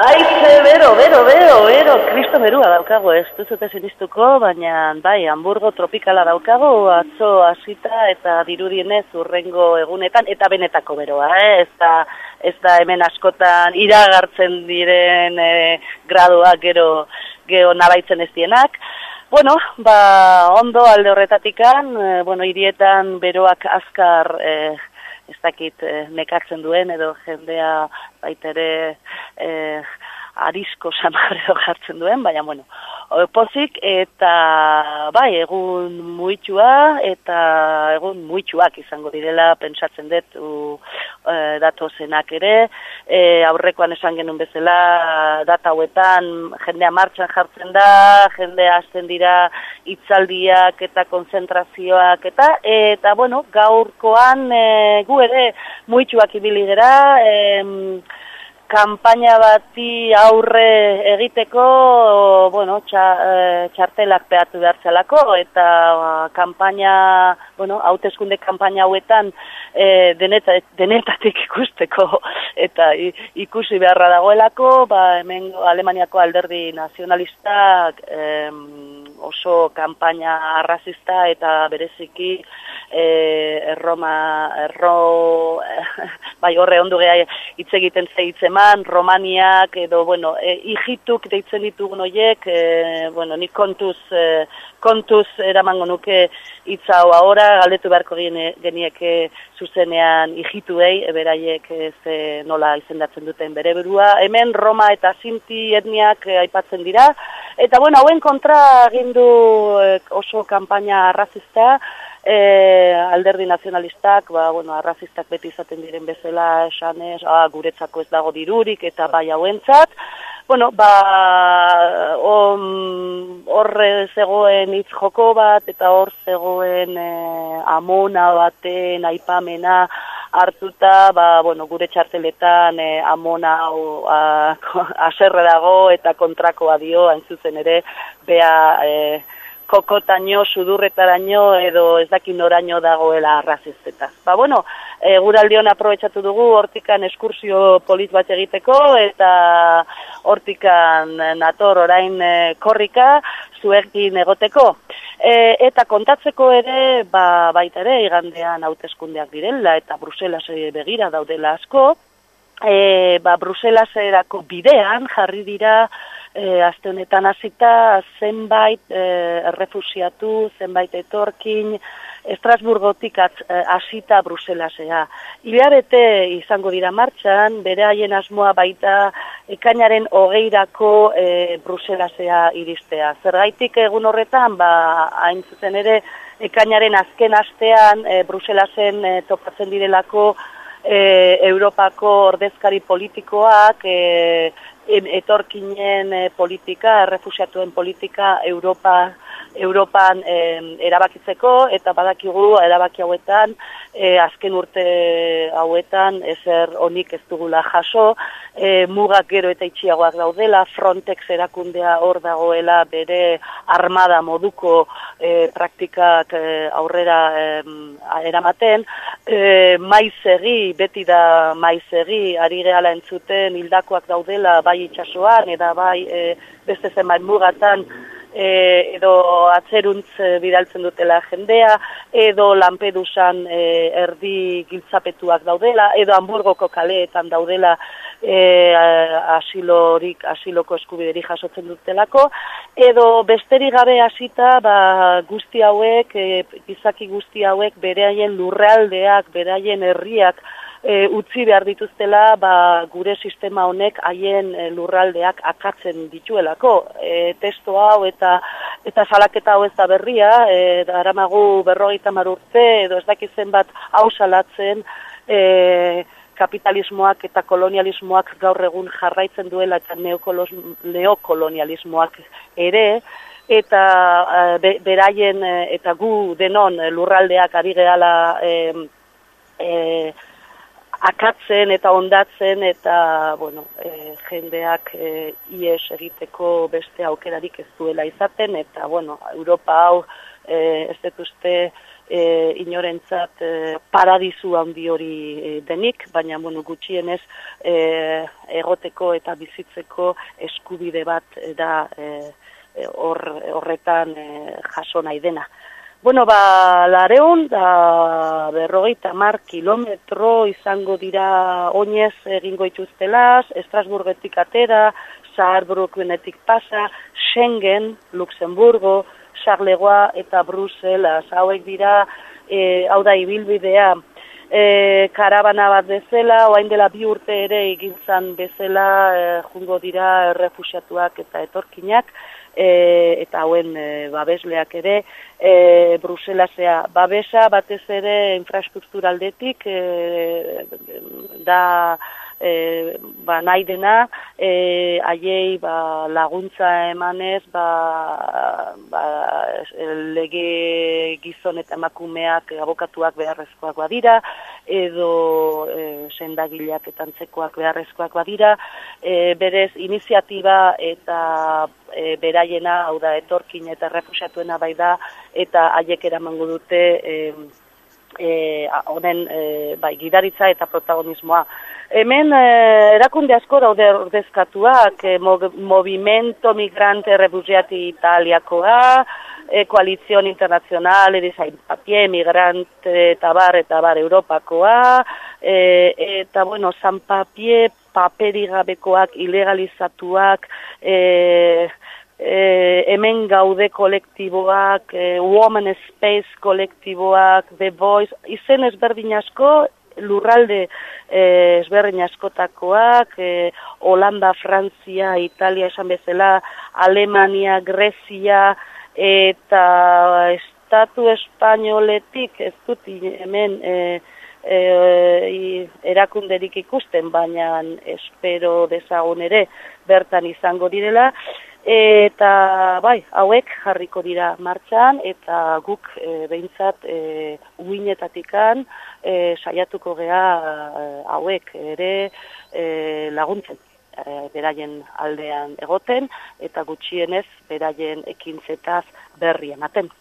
Aize, bero, bero, bero, bero, kristo berua daukago, ez duzute sinistuko, baina, bai, hamburgo tropikala daukago, atzo hasita eta dirudienez urrengo egunetan, eta benetako beroa, eh? ez, da, ez da hemen askotan iragartzen diren e, graduak gero, gero nabaitzen ez dienak, Bueno, ba, ondo alde horretatikan, e, bueno, irietan beroak azkar e, ez dakit e, nekatzen duen edo jendea baitere e, arisko samarreo jartzen duen, baina bueno, pozik eta bai, egun muitxua eta egun muitxuak izango direla pentsatzen dut u, e, datozenak ere, e, aurrekoan esan genuen bezala data hauetan jendea martxan jartzen da, jendea hasten dira hitzaldiak eta konzentrazioak eta eta bueno, gaurkoan e, gu ere muitxuak ibili gera, kanpaina bati aurre egiteko, bueno, txa, e, txartelak behatu behar zelako, eta ba, kanpaina, bueno, hautezkunde kanpaina hauetan e, denetatik ikusteko, eta ikusi beharra dagoelako, ba, hemen Alemaniako alderdi nazionalistak oso kanpaina arrazista eta bereziki e, erroma, erro, bai horre ondu geha hitz egiten zeitzeman, romaniak edo, bueno, e, ijituk deitzen ditugun horiek, e, bueno, nik kontuz, e, kontuz eramango nuke hitz hau ahora, galdetu beharko genieke zuzenean ijituei, eberaiek ze nola izendatzen duten bere burua. Hemen Roma eta Sinti etniak aipatzen dira, eta bueno, hauen kontra gindu oso kanpaina arrazista, e, alderdi nazionalistak, ba, bueno, arrazistak beti izaten diren bezala esanez, ah, guretzako ez dago dirurik eta bai hauentzat, bueno, ba, horre zegoen hitz joko bat eta hor zegoen e, amona baten aipamena hartuta, ba, bueno, gure txarteletan e, amona o, aserre dago eta kontrakoa dio, hain zuzen ere, bea... E, kokotaino, sudurretaraino edo ez daki noraino dagoela arrazizeta. Ba, bueno, e, guraldion aprobetsatu dugu hortikan eskursio polit bat egiteko eta hortikan nator orain e, korrika zuekin egoteko. E, eta kontatzeko ere, ba, baita ere, igandean hauteskundeak direla eta Bruselas begira daudela asko, e, ba, Bruselaserako bidean jarri dira e, azte honetan hasita zenbait e, errefusiatu, zenbait etorkin, Estrasburgotik e, hasita Bruselasea. Ilabete izango dira martxan, bere haien asmoa baita ekainaren hogeirako e, Bruselasea iristea. Zergaitik egun horretan, ba, hain zuzen ere, ekainaren azken astean e, Bruselasen e, topatzen direlako e, Europako ordezkari politikoak, e, etorkinen e, politika, errefusiatuen politika Europa, Europan erabakitzeko eta badakigu erabaki hauetan e, azken urte hauetan ezer onik ez dugula jaso, e, mugak gero eta itxiagoak daudela, Frontex erakundea hor dagoela bere armada moduko praktikak aurrera eramaten, e, maizegi, beti da maizegi, ari gehala entzuten, hildakoak daudela bai itxasoan, eta bai e, beste zenbait mugatan, e, edo atzeruntz e, bidaltzen dutela jendea, edo Lampedusan e, erdi giltzapetuak daudela, edo Hamburgoko kaleetan daudela e, asilorik, asiloko eskubideri jasotzen dutelako, edo besterik gabe hasita ba, guzti hauek, e, gizaki guzti hauek, bereaien lurrealdeak, bereaien herriak, e, utzi behar dituztela ba, gure sistema honek haien e, lurraldeak akatzen dituelako. E, testo hau eta eta salaketa hau ez da berria, e, aramagu berrogeita marurte edo ez dakizen bat hau salatzen e, kapitalismoak eta kolonialismoak gaur egun jarraitzen duela eta neokolonialismoak ere, eta e, beraien e, eta gu denon lurraldeak ari gehala e, e, akatzen eta ondatzen eta bueno, e, jendeak e, ies egiteko beste aukerarik ez duela izaten eta bueno, Europa hau e, ez dut uste e, inorentzat e, paradizu handi hori e, denik, baina bueno, gutxienez e, egoteko eta bizitzeko eskubide bat da e, hor, horretan e, jaso nahi dena. Bueno, ba, lareun, da berrogeita mar kilometro izango dira oinez egingo ituztelaz, Estrasburgetik atera, Saarbrückenetik pasa, Schengen, Luxemburgo, Charleroa eta Bruselas. Hauek dira, e, hau da ibilbidea, e, karabana bat bezala, oain dela bi urte ere egintzan bezala, e, jungo dira refusiatuak eta etorkinak, e, eta hauen e, babesleak ere, e, Bruselasea babesa batez ere infrastrukturaldetik e, da e, ba, nahi dena e, aiei ba, laguntza emanez ba, ba, lege gizon eta emakumeak abokatuak beharrezkoak badira edo e, sendagileak eta antzekoak beharrezkoak badira e, berez iniziatiba eta e, beraiena hau da etorkin eta refusiatuena bai da eta haiek eramango dute e, e, honen e, bai, gidaritza eta protagonismoa. Hemen e, erakunde asko daude ordezkatuak, e, Movimento Migrante Refugiati Italiakoa, e, Koalizion Internazionale di Papie Migrante eta bar eta bar Europakoa, e, eta bueno, San Papie paperigabekoak ilegalizatuak, e, e, hemen gaude kolektiboak, e, Woman Space kolektiboak, The Voice, izen ezberdin asko, lurralde e, ezberdin askotakoak, e, Holanda, Frantzia, Italia esan bezala, Alemania, Grezia, eta Estatu Espainoletik ez dut hemen e, e, erakunderik ikusten, baina espero dezagun ere bertan izango direla, Eta bai, hauek jarriko dira martxan eta guk e, behintzat e, uinetatikan e, saiatuko gea hauek ere e, laguntzen e, beraien aldean egoten eta gutxienez beraien ekintzetaz berri ematen.